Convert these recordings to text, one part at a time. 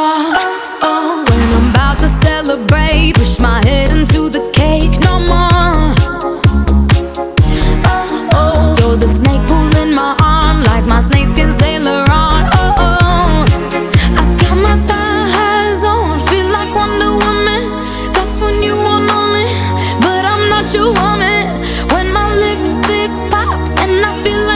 all. Oh, oh. When I'm about to celebrate, push my head into the cake no more. Oh, oh. You're the snake pulling my arm like my snakeskin sailor on. Oh, oh. I got my thigh highs on, feel like Wonder Woman. That's when you want me, but I'm not your woman. When my lipstick pops and I feel.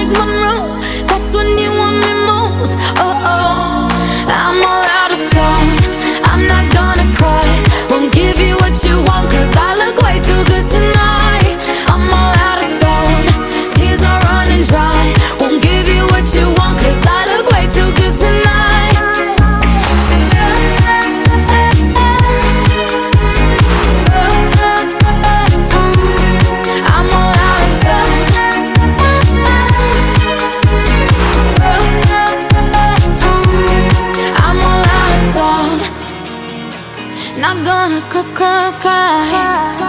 gonna cry, cry, cry.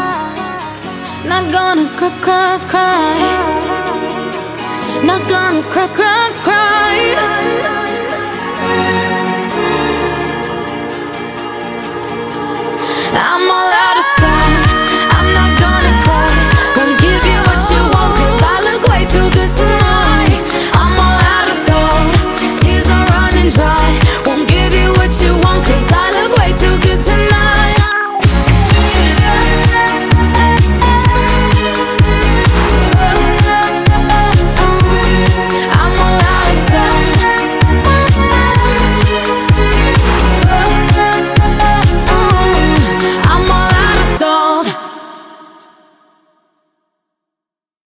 Not gonna cry, cry, cry. Not gonna cry, cry, cry.